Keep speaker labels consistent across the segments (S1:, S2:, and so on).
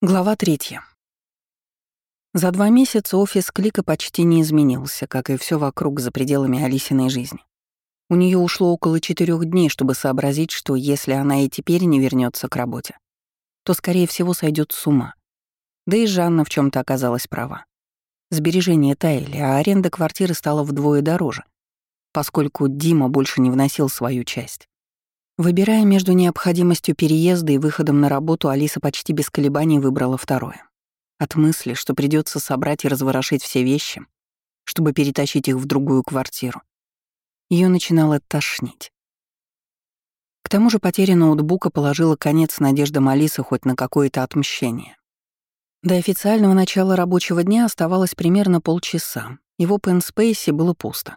S1: Глава третья. За два месяца офис Клика почти не изменился, как и все вокруг за пределами Алисиной жизни. У нее ушло около четырех дней, чтобы сообразить, что если она и теперь не вернется к работе, то, скорее всего, сойдет с ума. Да и Жанна в чем то оказалась права. Сбережения таяли, а аренда квартиры стала вдвое дороже, поскольку Дима больше не вносил свою часть. Выбирая между необходимостью переезда и выходом на работу, Алиса почти без колебаний выбрала второе. От мысли, что придется собрать и разворошить все вещи, чтобы перетащить их в другую квартиру, ее начинало тошнить. К тому же потеря ноутбука положила конец надеждам Алисы хоть на какое-то отмщение. До официального начала рабочего дня оставалось примерно полчаса, и в Open Space было пусто.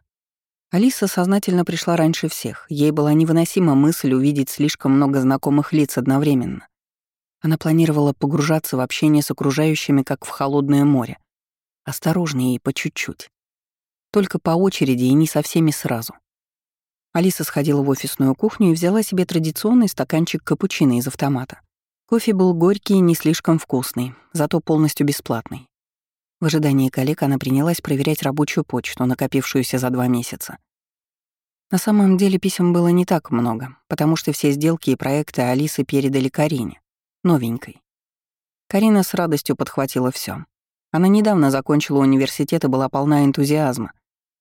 S1: Алиса сознательно пришла раньше всех. Ей была невыносима мысль увидеть слишком много знакомых лиц одновременно. Она планировала погружаться в общение с окружающими, как в холодное море. Осторожнее и по чуть-чуть. Только по очереди и не со всеми сразу. Алиса сходила в офисную кухню и взяла себе традиционный стаканчик капучино из автомата. Кофе был горький и не слишком вкусный, зато полностью бесплатный. В ожидании коллег она принялась проверять рабочую почту, накопившуюся за два месяца. На самом деле писем было не так много, потому что все сделки и проекты Алисы передали Карине, новенькой. Карина с радостью подхватила все. Она недавно закончила университет и была полна энтузиазма,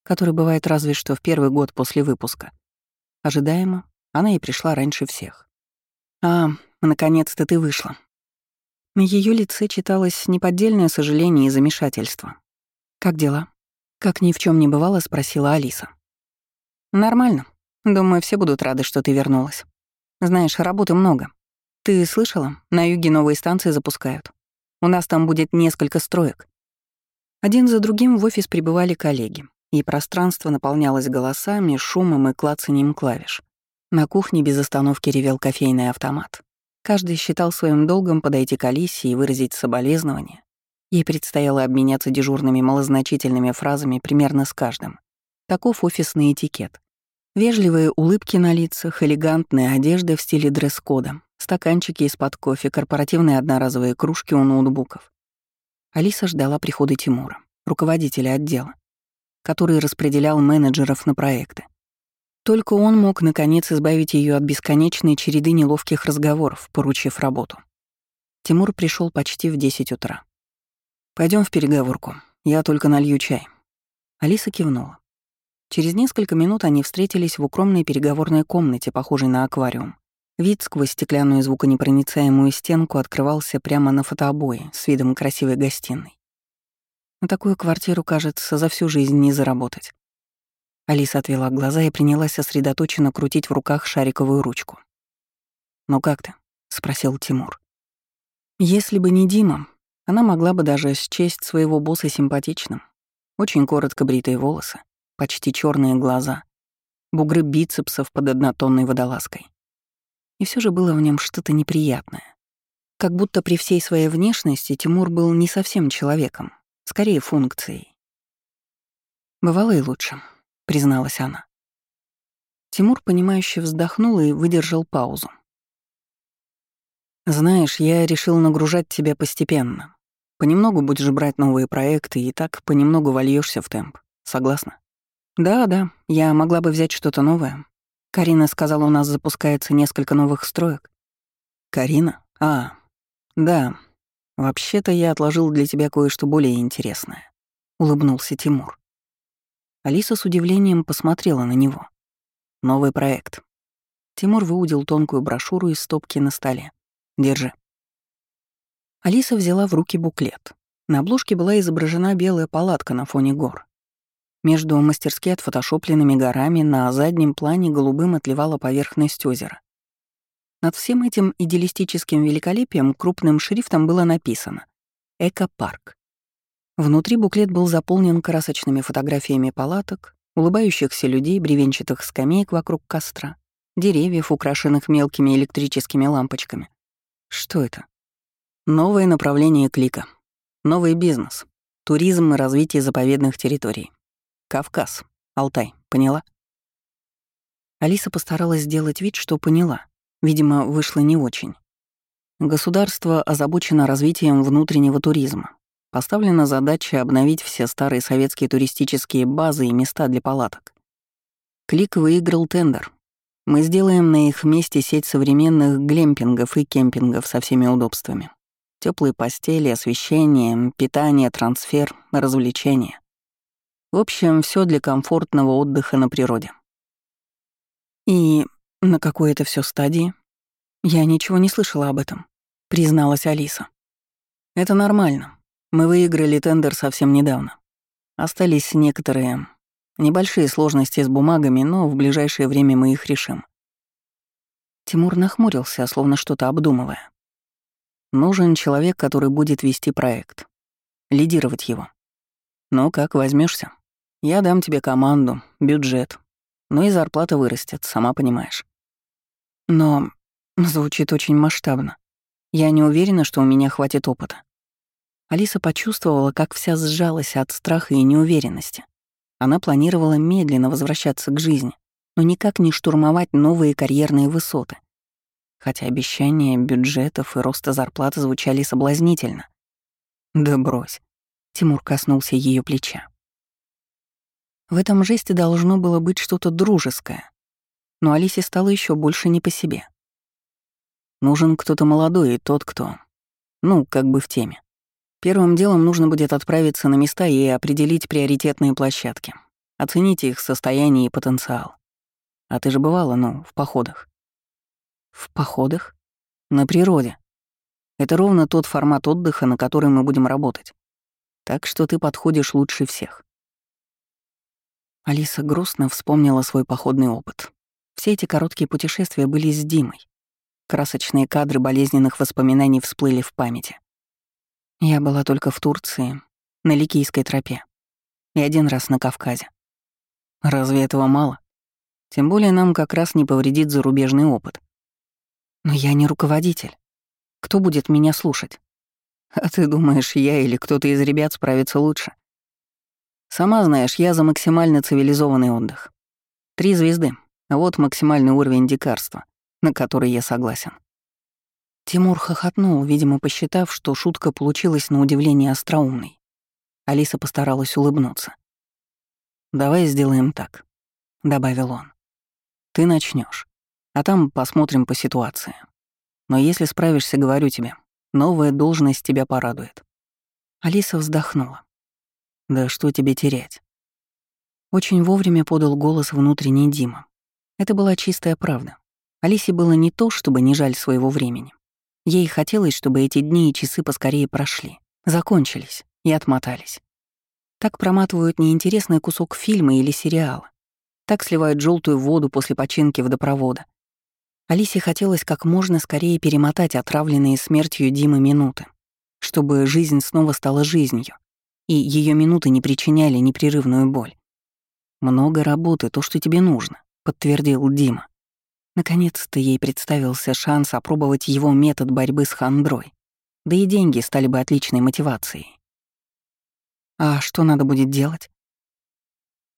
S1: который бывает разве что в первый год после выпуска. Ожидаемо, она и пришла раньше всех. «А, наконец-то ты вышла», на ее лице читалось неподдельное сожаление и замешательство. «Как дела?» Как ни в чем не бывало, спросила Алиса. «Нормально. Думаю, все будут рады, что ты вернулась. Знаешь, работы много. Ты слышала? На юге новые станции запускают. У нас там будет несколько строек». Один за другим в офис прибывали коллеги, и пространство наполнялось голосами, шумом и клацанием клавиш. На кухне без остановки ревел кофейный автомат. Каждый считал своим долгом подойти к Алисе и выразить соболезнование. Ей предстояло обменяться дежурными малозначительными фразами примерно с каждым. Таков офисный этикет. Вежливые улыбки на лицах, элегантная одежда в стиле дресс-кода, стаканчики из-под кофе, корпоративные одноразовые кружки у ноутбуков. Алиса ждала прихода Тимура, руководителя отдела, который распределял менеджеров на проекты. Только он мог, наконец, избавить ее от бесконечной череды неловких разговоров, поручив работу. Тимур пришел почти в 10 утра. Пойдем в переговорку. Я только налью чай». Алиса кивнула. Через несколько минут они встретились в укромной переговорной комнате, похожей на аквариум. Вид сквозь стеклянную звуконепроницаемую стенку открывался прямо на фотообои с видом красивой гостиной. На такую квартиру, кажется, за всю жизнь не заработать. Алиса отвела глаза и принялась сосредоточенно крутить в руках шариковую ручку. «Ну как ты?» — спросил Тимур. Если бы не Дима, она могла бы даже счесть своего босса симпатичным. Очень коротко бритые волосы, почти черные глаза, бугры бицепсов под однотонной водолазкой. И все же было в нем что-то неприятное. Как будто при всей своей внешности Тимур был не совсем человеком, скорее функцией. Бывало и лучше призналась она. Тимур, понимающе вздохнул и выдержал паузу. «Знаешь, я решил нагружать тебя постепенно. Понемногу будешь брать новые проекты, и так понемногу вольешься в темп. Согласна?» «Да, да, я могла бы взять что-то новое. Карина сказала, у нас запускается несколько новых строек». «Карина? А, да. Вообще-то я отложил для тебя кое-что более интересное», — улыбнулся Тимур. Алиса с удивлением посмотрела на него. Новый проект. Тимур выудил тонкую брошюру из стопки на столе. Держи. Алиса взяла в руки буклет. На обложке была изображена белая палатка на фоне гор. Между мастерски отфотошопленными горами на заднем плане голубым отливала поверхность озера. Над всем этим идеалистическим великолепием крупным шрифтом было написано «Эко-парк». Внутри буклет был заполнен красочными фотографиями палаток, улыбающихся людей, бревенчатых скамеек вокруг костра, деревьев, украшенных мелкими электрическими лампочками. Что это? Новое направление клика. Новый бизнес. Туризм и развитие заповедных территорий. Кавказ. Алтай. Поняла? Алиса постаралась сделать вид, что поняла. Видимо, вышло не очень. Государство озабочено развитием внутреннего туризма. Поставлена задача обновить все старые советские туристические базы и места для палаток. Клик выиграл тендер. Мы сделаем на их месте сеть современных глемпингов и кемпингов со всеми удобствами. Теплые постели, освещение, питание, трансфер, развлечения. В общем, все для комфортного отдыха на природе. И на какой это все стадии? Я ничего не слышала об этом, призналась Алиса. Это нормально. Мы выиграли тендер совсем недавно. Остались некоторые Небольшие сложности с бумагами, но в ближайшее время мы их решим. Тимур нахмурился, словно что-то обдумывая. Нужен человек, который будет вести проект. Лидировать его. Ну как, возьмешься? Я дам тебе команду, бюджет. Ну и зарплата вырастет, сама понимаешь. Но звучит очень масштабно. Я не уверена, что у меня хватит опыта. Алиса почувствовала, как вся сжалась от страха и неуверенности. Она планировала медленно возвращаться к жизни, но никак не штурмовать новые карьерные высоты. Хотя обещания бюджетов и роста зарплаты звучали соблазнительно. «Да брось», — Тимур коснулся ее плеча. В этом жесте должно было быть что-то дружеское, но Алисе стало еще больше не по себе. Нужен кто-то молодой и тот, кто... Ну, как бы в теме. Первым делом нужно будет отправиться на места и определить приоритетные площадки. Оцените их состояние и потенциал. А ты же бывала, ну, в походах. В походах? На природе. Это ровно тот формат отдыха, на который мы будем работать. Так что ты подходишь лучше всех. Алиса грустно вспомнила свой походный опыт. Все эти короткие путешествия были с Димой. Красочные кадры болезненных воспоминаний всплыли в памяти. Я была только в Турции, на Ликийской тропе. И один раз на Кавказе. Разве этого мало? Тем более нам как раз не повредит зарубежный опыт. Но я не руководитель. Кто будет меня слушать? А ты думаешь, я или кто-то из ребят справится лучше? Сама знаешь, я за максимально цивилизованный отдых. Три звезды. Вот максимальный уровень дикарства, на который я согласен. Тимур хохотнул, видимо, посчитав, что шутка получилась на удивление остроумной. Алиса постаралась улыбнуться. «Давай сделаем так», — добавил он. «Ты начнешь, а там посмотрим по ситуации. Но если справишься, говорю тебе, новая должность тебя порадует». Алиса вздохнула. «Да что тебе терять?» Очень вовремя подал голос внутренний Дима. Это была чистая правда. Алисе было не то, чтобы не жаль своего времени. Ей хотелось, чтобы эти дни и часы поскорее прошли, закончились и отмотались. Так проматывают неинтересный кусок фильма или сериала. Так сливают желтую воду после починки водопровода. Алисе хотелось как можно скорее перемотать отравленные смертью Димы минуты, чтобы жизнь снова стала жизнью, и ее минуты не причиняли непрерывную боль. «Много работы, то, что тебе нужно», — подтвердил Дима. Наконец-то ей представился шанс опробовать его метод борьбы с хандрой. Да и деньги стали бы отличной мотивацией. А что надо будет делать?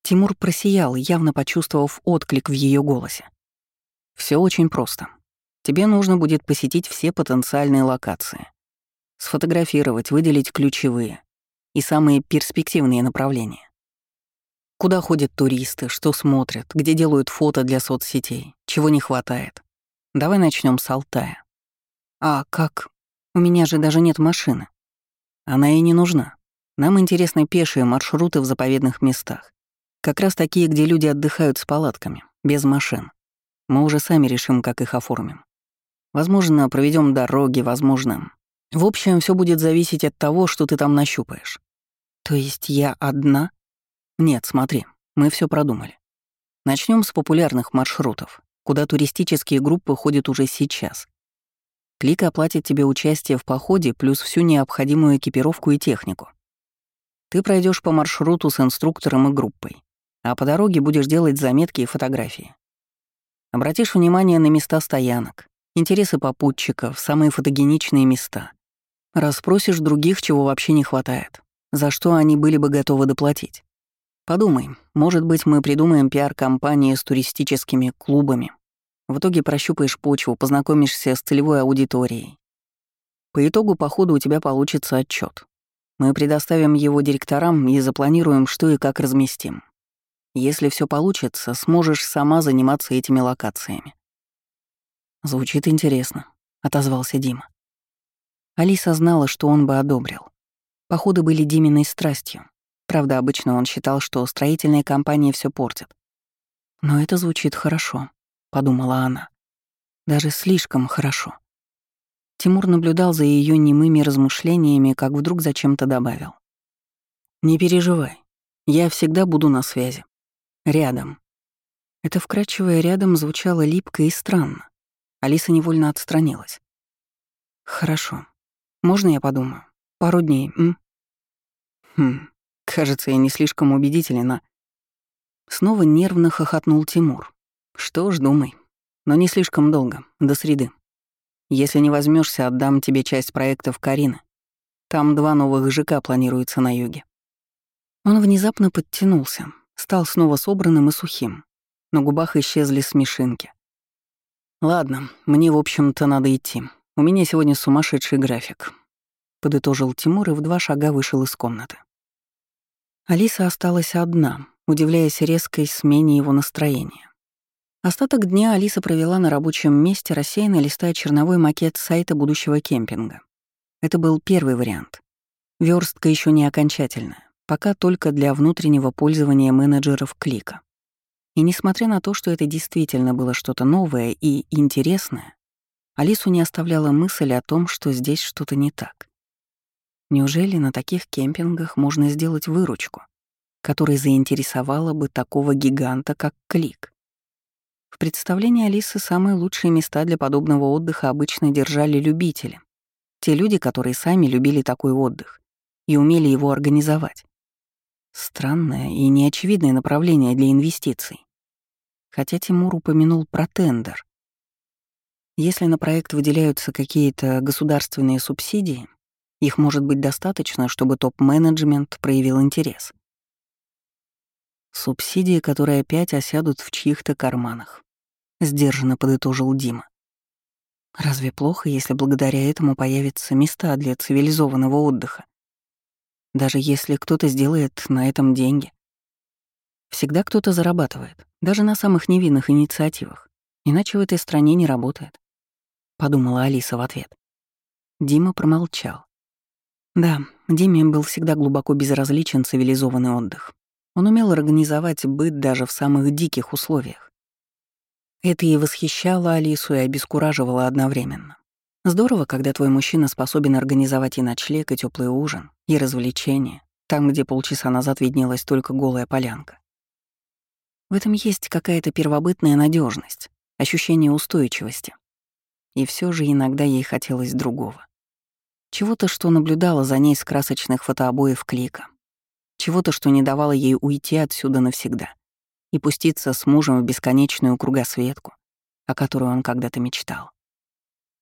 S1: Тимур просиял, явно почувствовав отклик в ее голосе. Все очень просто. Тебе нужно будет посетить все потенциальные локации. Сфотографировать, выделить ключевые и самые перспективные направления. Куда ходят туристы, что смотрят, где делают фото для соцсетей, чего не хватает. Давай начнем с Алтая. А как? У меня же даже нет машины. Она и не нужна. Нам интересны пешие маршруты в заповедных местах. Как раз такие, где люди отдыхают с палатками, без машин. Мы уже сами решим, как их оформим. Возможно, проведем дороги, возможно. В общем, все будет зависеть от того, что ты там нащупаешь. То есть я одна? Нет, смотри, мы все продумали. Начнем с популярных маршрутов, куда туристические группы ходят уже сейчас. Клик оплатит тебе участие в походе плюс всю необходимую экипировку и технику. Ты пройдешь по маршруту с инструктором и группой, а по дороге будешь делать заметки и фотографии. Обратишь внимание на места стоянок, интересы попутчиков, самые фотогеничные места. Расспросишь других, чего вообще не хватает, за что они были бы готовы доплатить. Подумай, может быть, мы придумаем пиар-компании с туристическими клубами. В итоге прощупаешь почву, познакомишься с целевой аудиторией. По итогу похода у тебя получится отчет. Мы предоставим его директорам и запланируем, что и как разместим. Если все получится, сможешь сама заниматься этими локациями. Звучит интересно, отозвался Дима. Алиса знала, что он бы одобрил. Походы были Диминой страстью. Правда, обычно он считал, что строительные компании все портят. Но это звучит хорошо, подумала она. Даже слишком хорошо. Тимур наблюдал за ее немыми размышлениями, как вдруг зачем-то добавил. «Не переживай, я всегда буду на связи. Рядом». Это вкрадчивое «рядом» звучало липко и странно. Алиса невольно отстранилась. «Хорошо. Можно я подумаю? Пару дней, м?» «Хм, кажется, я не слишком убедителен, а...» Снова нервно хохотнул Тимур. «Что ж, думай. Но не слишком долго, до среды». Если не возьмешься, отдам тебе часть проектов Карины. Там два новых ЖК планируется на юге. Он внезапно подтянулся, стал снова собранным и сухим. На губах исчезли смешинки. «Ладно, мне, в общем-то, надо идти. У меня сегодня сумасшедший график», — подытожил Тимур и в два шага вышел из комнаты. Алиса осталась одна, удивляясь резкой смене его настроения. Остаток дня Алиса провела на рабочем месте, рассеянно листая черновой макет сайта будущего кемпинга. Это был первый вариант. Верстка еще не окончательная, пока только для внутреннего пользования менеджеров клика. И несмотря на то, что это действительно было что-то новое и интересное, Алису не оставляла мысль о том, что здесь что-то не так. Неужели на таких кемпингах можно сделать выручку, которая заинтересовала бы такого гиганта, как Клик? В представлении Алисы самые лучшие места для подобного отдыха обычно держали любители. Те люди, которые сами любили такой отдых и умели его организовать. Странное и неочевидное направление для инвестиций. Хотя Тимур упомянул про тендер. Если на проект выделяются какие-то государственные субсидии, их может быть достаточно, чтобы топ-менеджмент проявил интерес. Субсидии, которые опять осядут в чьих-то карманах. Сдержанно подытожил Дима. Разве плохо, если благодаря этому появятся места для цивилизованного отдыха? Даже если кто-то сделает на этом деньги. Всегда кто-то зарабатывает, даже на самых невинных инициативах. Иначе в этой стране не работает. Подумала Алиса в ответ. Дима промолчал. Да, Диме был всегда глубоко безразличен цивилизованный отдых. Он умел организовать быт даже в самых диких условиях. Это и восхищало Алису и обескураживало одновременно. Здорово, когда твой мужчина способен организовать и ночлег, и теплый ужин, и развлечения, там, где полчаса назад виднелась только голая полянка. В этом есть какая-то первобытная надежность, ощущение устойчивости. И все же иногда ей хотелось другого. Чего-то, что наблюдала за ней с красочных фотообоев клика, чего-то, что не давало ей уйти отсюда навсегда и пуститься с мужем в бесконечную кругосветку, о которой он когда-то мечтал.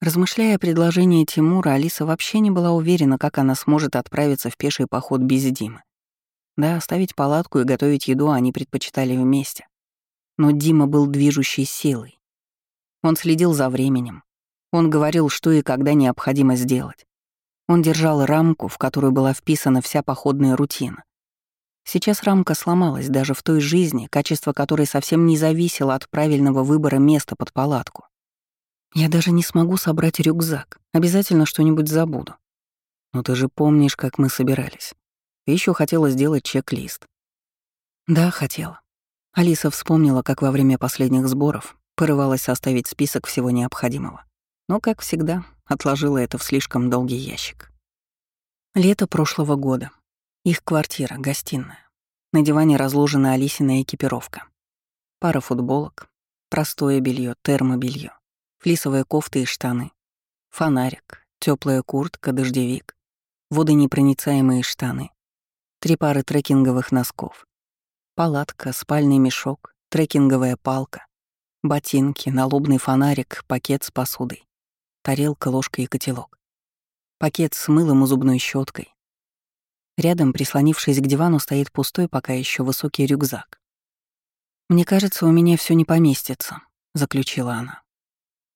S1: Размышляя о предложении Тимура, Алиса вообще не была уверена, как она сможет отправиться в пеший поход без Димы. Да, оставить палатку и готовить еду они предпочитали вместе. Но Дима был движущей силой. Он следил за временем. Он говорил, что и когда необходимо сделать. Он держал рамку, в которую была вписана вся походная рутина. Сейчас рамка сломалась даже в той жизни, качество которой совсем не зависело от правильного выбора места под палатку. Я даже не смогу собрать рюкзак, обязательно что-нибудь забуду. Но ты же помнишь, как мы собирались. Еще хотела сделать чек-лист. Да, хотела. Алиса вспомнила, как во время последних сборов порывалась составить список всего необходимого. Но, как всегда, отложила это в слишком долгий ящик. Лето прошлого года. Их квартира, гостиная. На диване разложена Алисина экипировка. Пара футболок, простое белье, термобелье, флисовая кофта и штаны, фонарик, теплая куртка, дождевик, водонепроницаемые штаны, три пары трекинговых носков, палатка, спальный мешок, трекинговая палка, ботинки, налобный фонарик, пакет с посудой, тарелка, ложка и котелок, пакет с мылом и зубной щеткой, Рядом, прислонившись к дивану, стоит пустой пока еще высокий рюкзак. «Мне кажется, у меня все не поместится», — заключила она.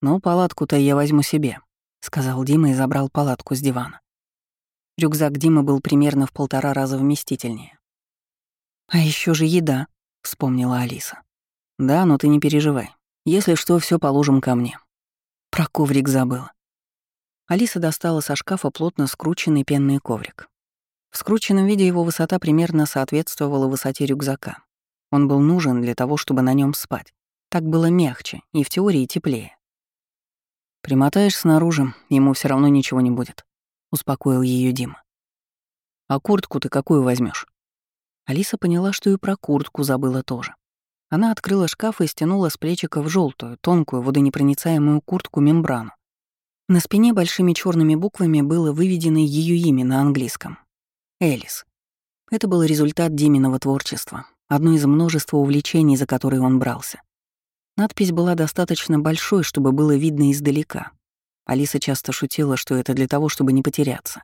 S1: «Ну, палатку-то я возьму себе», — сказал Дима и забрал палатку с дивана. Рюкзак Димы был примерно в полтора раза вместительнее. «А еще же еда», — вспомнила Алиса. «Да, но ты не переживай. Если что, все положим ко мне». Про коврик забыла. Алиса достала со шкафа плотно скрученный пенный коврик. В скрученном виде его высота примерно соответствовала высоте рюкзака. Он был нужен для того, чтобы на нем спать. Так было мягче и в теории теплее. «Примотаешь снаружи, ему все равно ничего не будет», — успокоил ее Дима. «А куртку ты какую возьмешь? Алиса поняла, что и про куртку забыла тоже. Она открыла шкаф и стянула с плечиков желтую, тонкую, водонепроницаемую куртку-мембрану. На спине большими черными буквами было выведено ее имя на английском. Элис. Это был результат Диминого творчества, одно из множества увлечений, за которые он брался. Надпись была достаточно большой, чтобы было видно издалека. Алиса часто шутила, что это для того, чтобы не потеряться.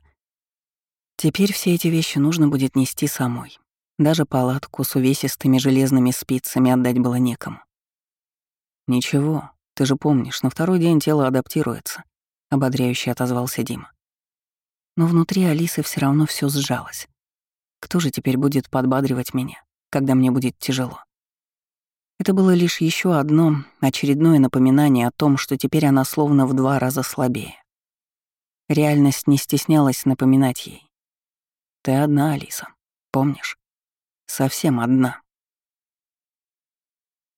S1: Теперь все эти вещи нужно будет нести самой. Даже палатку с увесистыми железными спицами отдать было некому. «Ничего, ты же помнишь, на второй день тело адаптируется», — ободряюще отозвался Дима. Но внутри Алисы все равно все сжалось. Кто же теперь будет подбадривать меня, когда мне будет тяжело? Это было лишь еще одно очередное напоминание о том, что теперь она словно в два раза слабее. Реальность не стеснялась напоминать ей. «Ты одна, Алиса, помнишь?» Совсем одна.